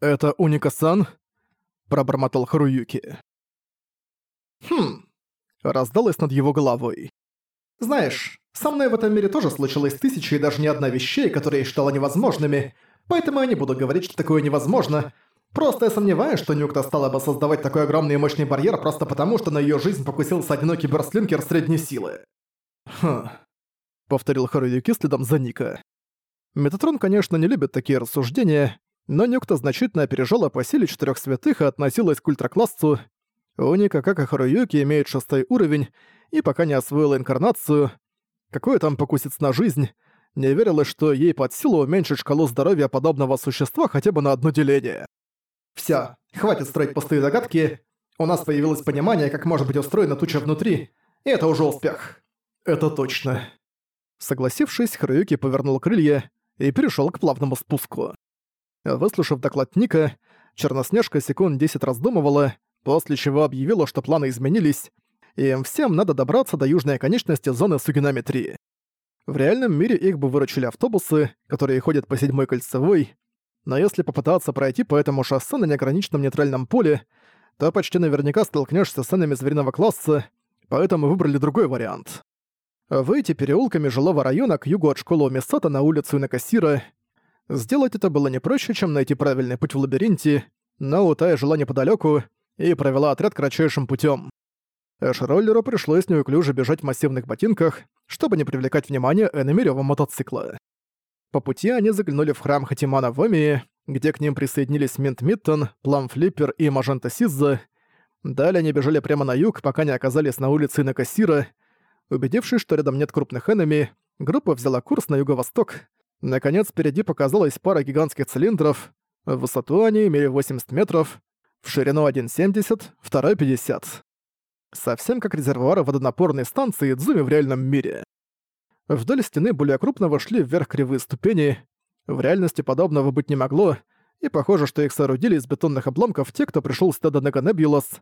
«Это Уника-сан?» — пробормотал Харуюки. «Хм...» — раздалось над его головой. «Знаешь, со мной в этом мире тоже случилось тысячи и даже не одна вещей, которые я считала невозможными, поэтому я не буду говорить, что такое невозможно. Просто я сомневаюсь, что Нюкта стала бы создавать такой огромный и мощный барьер просто потому, что на её жизнь покусился одинокий бёрстлинкер средней силы». «Хм...» — повторил Харуюки следом за Ника. Метатрон, конечно, не любит такие рассуждения, но Нюкта значительно опережала по силе четырёх святых и относилась к ультраклассу. Уника, как и Харуюки, имеет шестой уровень и пока не освоила инкарнацию. Какое там покуситься на жизнь, не верилось, что ей под силу уменьшить шкалу здоровья подобного существа хотя бы на одно деление. «Всё, хватит строить пустые догадки. У нас появилось понимание, как может быть устроена туча внутри, и это уже успех». «Это точно». Согласившись, Харуюки повернул крылья и перешёл к плавному спуску. Выслушав доклад Ника, Черноснежка секунд 10 раздумывала, после чего объявила, что планы изменились, и им всем надо добраться до южной оконечности зоны Сугинами-3. В реальном мире их бы выручили автобусы, которые ходят по седьмой кольцевой, но если попытаться пройти по этому шоссе на неограниченном нейтральном поле, то почти наверняка столкнешься с ценами звериного класса, поэтому выбрали другой вариант. Выйти переулками жилого района к югу от школы Мисата на улицу Инакасира. Сделать это было не проще, чем найти правильный путь в лабиринте, но Утая жила неподалеку и провела отряд кратчайшим путем. Эш-роллеру пришлось неуклюже бежать в массивных ботинках, чтобы не привлекать внимание Энемирёва мотоцикла. По пути они заглянули в храм Хатимана в Омии, где к ним присоединились Минт Миттон, Плам Флиппер и Мажента Сизза. Далее они бежали прямо на юг, пока не оказались на улице Накасира. Убедившись, что рядом нет крупных энеми, группа взяла курс на юго-восток. Наконец, впереди показалась пара гигантских цилиндров. В высоту они имели 80 метров, в ширину 1,70, второй 50. Совсем как резервуары водонапорной станции Дзуми в реальном мире. Вдоль стены более крупного шли вверх кривые ступени. В реальности подобного быть не могло, и похоже, что их соорудили из бетонных обломков те, кто пришел с Теда Неганебулос.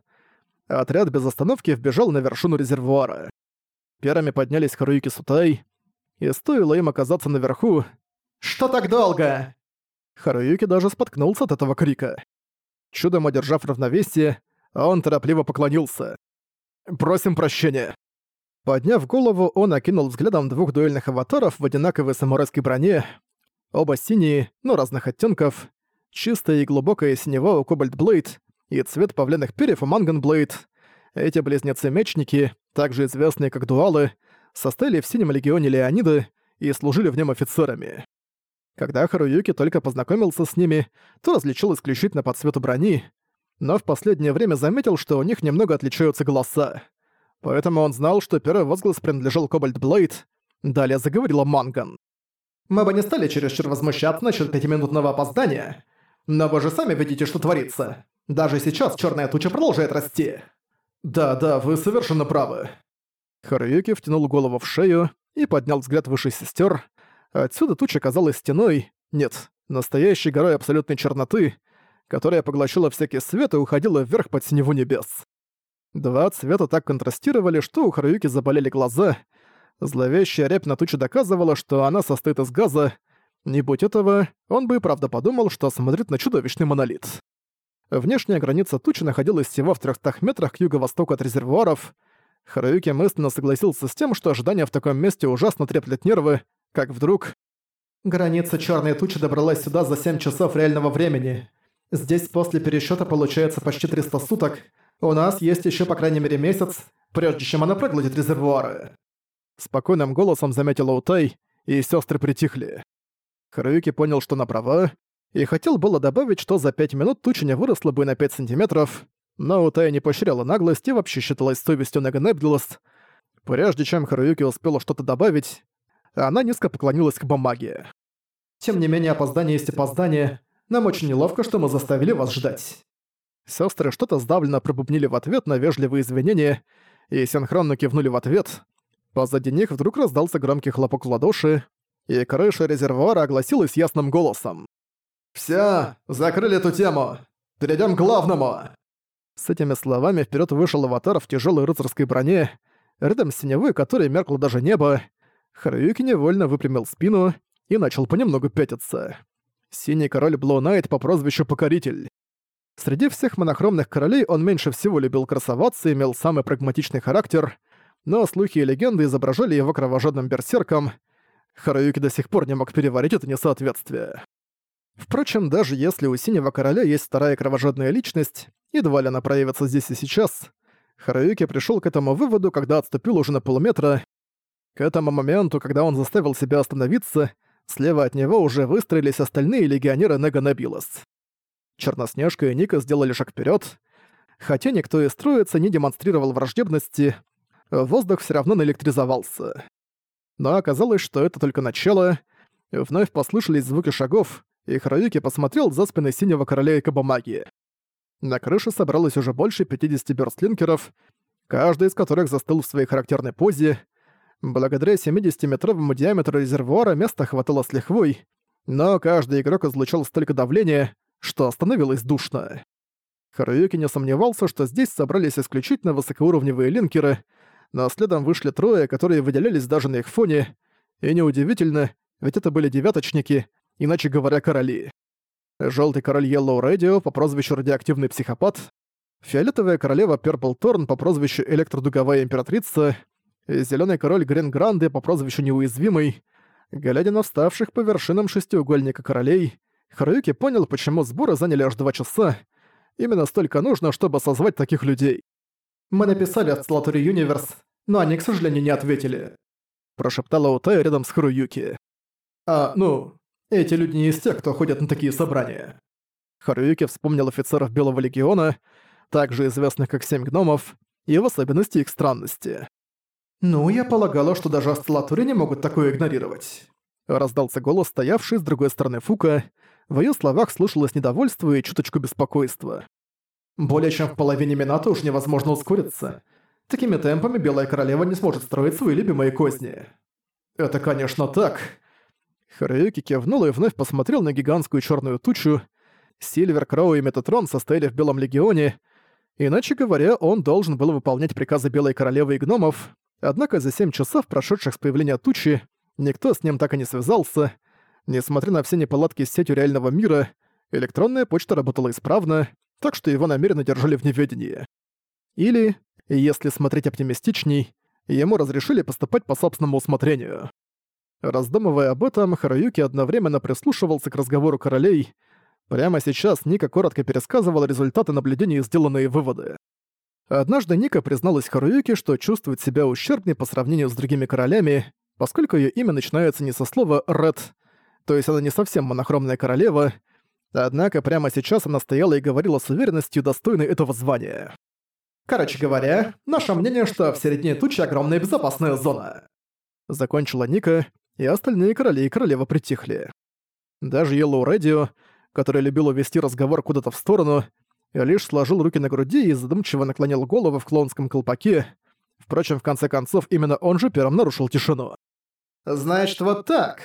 Отряд без остановки вбежал на вершину резервуара. Первыми поднялись Харуюки Сутай, и стоило им оказаться наверху... «Что так долго?» Харуюки даже споткнулся от этого крика. Чудом одержав равновесие, он торопливо поклонился. «Просим прощения». Подняв голову, он окинул взглядом двух дуэльных аватаров в одинаковой самурайской броне. Оба синие, но разных оттенков. Чистая и глубокая синева у Кобальт Блейд и цвет павленных перьев у Манган Блейд. Эти близнецы-мечники, также известные как дуалы, состояли в синем легионе Леонида и служили в нем офицерами. Когда Харуюки только познакомился с ними, то различил исключительно по цвету брони, но в последнее время заметил, что у них немного отличаются голоса. Поэтому он знал, что первый возглас принадлежал Кобальт Блейд. Далее заговорила Манган. «Мы бы не стали чересчур возмущаться насчет пятиминутного опоздания, но вы же сами видите, что творится. Даже сейчас черная туча продолжает расти». «Да-да, вы совершенно правы». Харуюки втянул голову в шею и поднял взгляд выше сестер. Отсюда туча казалась стеной, нет, настоящей горой абсолютной черноты, которая поглощала всякий свет и уходила вверх под синеву небес. Два цвета так контрастировали, что у Харуюки заболели глаза. Зловещая рябь на туче доказывала, что она состоит из газа. Не будь этого, он бы и правда подумал, что смотрит на чудовищный монолит. Внешняя граница тучи находилась всего в 300 метрах к юго-востоку от резервуаров. Харуюки мысленно согласился с тем, что ожидание в таком месте ужасно треплет нервы, как вдруг... Граница черной тучи добралась сюда за 7 часов реального времени. Здесь после пересчета получается почти 300 суток, у нас есть еще по крайней мере месяц, прежде чем она проглотит резервуары». Спокойным голосом заметила Утай, и сестры притихли. Харуюки понял, что она права, и хотел было добавить, что за пять минут туча не выросла бы на 5 сантиметров, но Утай не поощряла наглость и вообще считалась совестью Неганебдилос. Прежде чем Харуюки успела что-то добавить, она низко поклонилась к бумаге. «Тем не менее, опоздание есть опоздание. Нам очень неловко, что мы заставили вас ждать». Сестры что-то сдавленно пробубнили в ответ на вежливые извинения и синхронно кивнули в ответ. Позади них вдруг раздался громкий хлопок в ладоши, и крыша резервуара огласилась ясным голосом. «Всё, закрыли эту тему! Перейдём к главному!» С этими словами вперед вышел аватар в тяжелой рыцарской броне, рядом с синевой, которой меркло даже небо. Харуюки невольно выпрямил спину и начал понемногу пятиться. Синий король Блу Найт по прозвищу Покоритель. Среди всех монохромных королей он меньше всего любил красоваться и имел самый прагматичный характер, но слухи и легенды изображали его кровожадным берсерком. Харуюки до сих пор не мог переварить это несоответствие. Впрочем, даже если у Синего Короля есть вторая кровожадная личность, едва ли она проявится здесь и сейчас, Харуюки пришел к этому выводу, когда отступил уже на полметра. К этому моменту, когда он заставил себя остановиться, слева от него уже выстроились остальные легионеры Неганабилос. Черноснежка и Ника сделали шаг вперед. Хотя никто из троицы не демонстрировал враждебности, воздух все равно наэлектризовался. Но оказалось, что это только начало. Вновь послышались звуки шагов, и Харуюки посмотрел за спиной синего короля и Кабамаги. На крыше собралось уже больше 50 бёрстлинкеров, каждый из которых застыл в своей характерной позе. Благодаря 70-метровому диаметру резервуара места хватало с лихвой, но каждый игрок излучал столько давления, что становилось душно. Харуюки не сомневался, что здесь собрались исключительно высокоуровневые линкеры, но следом вышли трое, которые выделялись даже на их фоне, и неудивительно, ведь это были девяточники — иначе говоря, короли. Желтый король Yellow Radio по прозвищу Радиоактивный психопат, фиолетовая королева Purple Торн по прозвищу Электродуговая императрица, зеленый король Грен Гранде по прозвищу Неуязвимый, глядя на вставших по вершинам шестиугольника королей, Харуюки понял, почему сборы заняли аж два часа. Именно столько нужно, чтобы созвать таких людей. «Мы написали от Слатури Юниверс, но они, к сожалению, не ответили», прошептала Утая рядом с Харуюки. «А, ну, эти люди не из тех, кто ходят на такие собрания. Харуюки вспомнил офицеров Белого Легиона, также известных как Семь Гномов, и в особенности их странности. «Ну, я полагала, что даже Астелатури не могут такое игнорировать». Раздался голос, стоявший с другой стороны Фука. В её словах слышалось недовольство и чуточку беспокойства. «Более чем в половине Минато уж невозможно ускориться. Такими темпами Белая Королева не сможет строить свои любимые козни». «Это, конечно, так», Харуюки кивнул и вновь посмотрел на гигантскую черную тучу. Сильвер, Кроу и Метатрон состояли в Белом Легионе. Иначе говоря, он должен был выполнять приказы Белой Королевы и гномов, однако за семь часов, прошедших с появления тучи, никто с ним так и не связался. Несмотря на все неполадки с сетью реального мира, электронная почта работала исправно, так что его намеренно держали в неведении. Или, если смотреть оптимистичней, ему разрешили поступать по собственному усмотрению. Раздумывая об этом, Харуюки одновременно прислушивался к разговору королей. Прямо сейчас Ника коротко пересказывала результаты наблюдений и сделанные выводы. Однажды Ника призналась Харуюке, что чувствует себя ущербней по сравнению с другими королями, поскольку ее имя начинается не со слова «ред», то есть она не совсем монохромная королева, однако прямо сейчас она стояла и говорила с уверенностью, достойной этого звания. Короче говоря, наше мнение, что в середине тучи огромная безопасная зона. Закончила Ника, и остальные короли и королева притихли. Даже Yellow Radio, который любил увести разговор куда-то в сторону, лишь сложил руки на груди и задумчиво наклонил голову в клоунском колпаке. Впрочем, в конце концов, именно он же первым нарушил тишину. «Значит, вот так.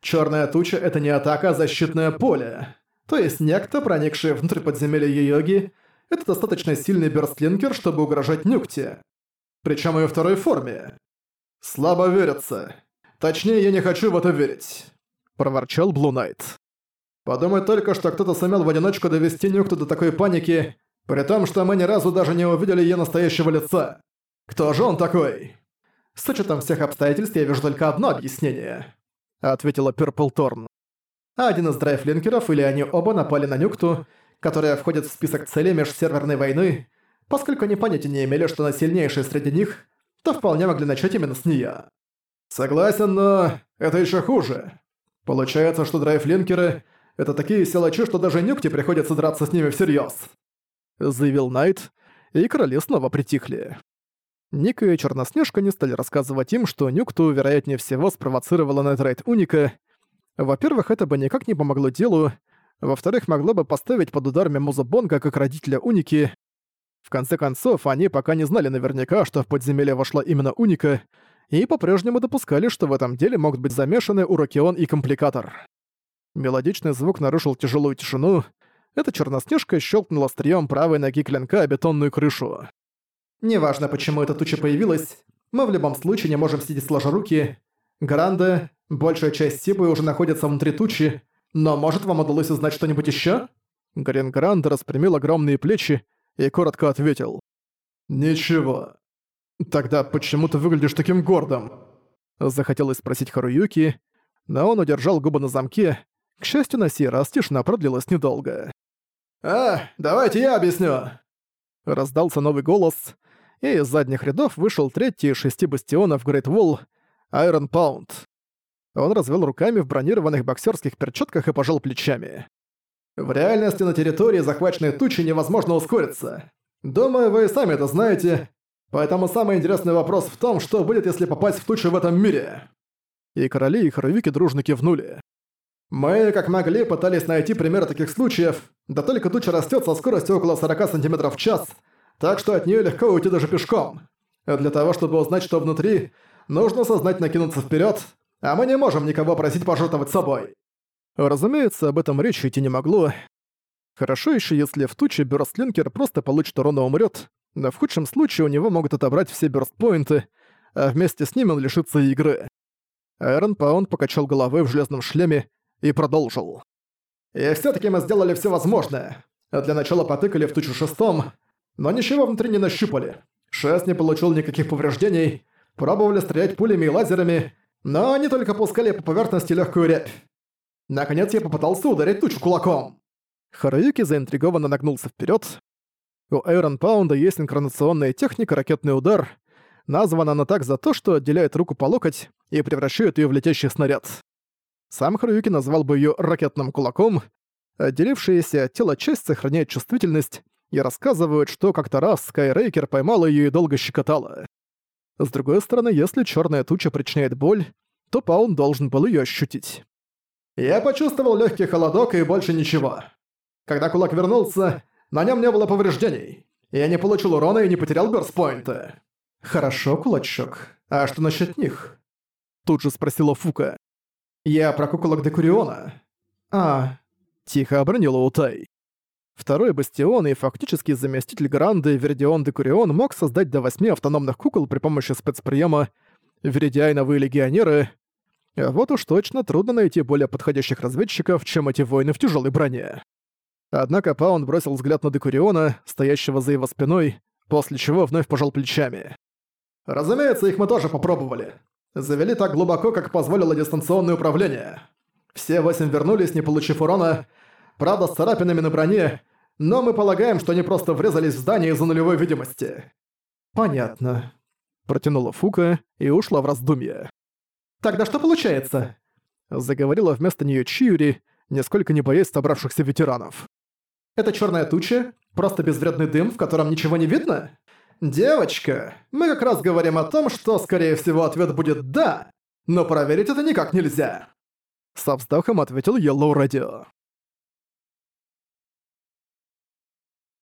Черная туча — это не атака, а защитное поле. То есть некто, проникший внутрь подземелья Йоги, это достаточно сильный бёрстлинкер, чтобы угрожать Нюкте. Причем и во второй форме. Слабо верится. Точнее, я не хочу в это верить», — проворчал Блу Найт. «Подумай только, что кто-то сумел в одиночку довести Нюкту до такой паники, при том, что мы ни разу даже не увидели ее настоящего лица. Кто же он такой?» «С учетом всех обстоятельств я вижу только одно объяснение», — ответила Пёрпл Торн. «Один из драйфлинкеров или они оба напали на Нюкту, которая входит в список целей межсерверной войны, поскольку они понятия не имели, что она сильнейшая среди них, то вполне могли начать именно с неё. Согласен, но это еще хуже. Получается, что драйфлинкеры — это такие силачи, что даже нюкти приходится драться с ними всерьез. Заявил Найт, и короли снова притихли. Ника и Черноснежка не стали рассказывать им, что Нюкту, вероятнее всего, спровоцировала Найтрайт Уника. Во-первых, это бы никак не помогло делу, во-вторых, могло бы поставить под удар Мемуза Бонга как родителя Уники. В конце концов, они пока не знали наверняка, что в подземелье вошла именно Уника, и по-прежнему допускали, что в этом деле могут быть замешаны Урокеон и Компликатор. Мелодичный звук нарушил тяжелую тишину. Эта черноснежка щелкнула стрием правой ноги клинка о бетонную крышу. «Неважно, почему эта туча появилась, мы в любом случае не можем сидеть сложа руки. Гранда, большая часть Сибы уже находится внутри тучи, Но может вам удалось узнать что-нибудь ещё?» Гренгранд распрямил огромные плечи и коротко ответил. «Ничего». «Тогда почему ты выглядишь таким гордым?» Захотелось спросить Харуюки, но он удержал губы на замке. К счастью, на сей раз тишина продлилась недолго. «А, давайте я объясню!» Раздался новый голос, и из задних рядов вышел третий из шести бастионов Грейт Волл — Айрон Паунд. Он развел руками в бронированных боксерских перчатках и пожал плечами. «В реальности на территории, захваченной тучей, невозможно ускориться. Думаю, вы сами это знаете. Поэтому самый интересный вопрос в том, что будет, если попасть в тучу в этом мире». И короли и хоровики дружно кивнули. Мы, как могли, пытались найти примеры таких случаев, да только туча растет со скоростью около 40 см в час, так что от нее легко уйти даже пешком. Для того, чтобы узнать, что внутри, нужно сознательно кинуться вперед, а мы не можем никого просить пожертвовать собой. Разумеется, об этом речи идти не могло. Хорошо еще, если в туче Бёрстлинкер просто получит урон и умрет, но в худшем случае у него могут отобрать все бёрстпоинты, а вместе с ним он лишится игры. Айрон Паунд покачал головой в железном шлеме и продолжил. «И всё-таки мы сделали всё возможное. Для начала потыкали в тучу шестом, но ничего внутри не нащупали. Шест не получил никаких повреждений, пробовали стрелять пулями и лазерами, но они только пускали по поверхности легкую рябь. Наконец я попытался ударить тучу кулаком». Харуюки заинтригованно нагнулся вперед. У Эйрон Паунда есть инкарнационная техника «Ракетный удар». Названа она так за то, что отделяет руку по локоть и превращает ее в летящий снаряд. Сам Харуюки назвал бы ее ракетным кулаком. Отделившаяся от тела часть сохраняет чувствительность и рассказывают, что как-то раз Скайрейкер поймала ее и долго щекотала. С другой стороны, если черная туча причиняет боль, то Паун должен был ее ощутить. Я почувствовал легкий холодок и больше ничего. Когда кулак вернулся, на нем не было повреждений. Я не получил урона и не потерял бёрстпоинта. Хорошо, кулачок. А что насчет них? Тут же спросила Фука. Я про куколок Декуриона. А, тихо обронила Утай. Второй бастион и фактически заместитель Гранды Вердион Декурион мог создать до восьми автономных кукол при помощи спецприема Веридиайновые легионеры. Вот уж точно трудно найти более подходящих разведчиков, чем эти воины в тяжелой броне. Однако Паунд бросил взгляд на Декуриона, стоящего за его спиной, после чего вновь пожал плечами. «Разумеется, их мы тоже попробовали. Завели так глубоко, как позволило дистанционное управление. Все восемь вернулись, не получив урона, правда с царапинами на броне, но мы полагаем, что они просто врезались в здание из-за нулевой видимости». «Понятно», — протянула Фука и ушла в раздумье. «Тогда что получается?» Заговорила вместо неё Чиури, нисколько не боясь собравшихся ветеранов. «Это чёрная туча? Просто безвредный дым, в котором ничего не видно?» «Девочка, мы как раз говорим о том, что, скорее всего, ответ будет «да», но проверить это никак нельзя!» Со вздохом ответил Yellow Radio.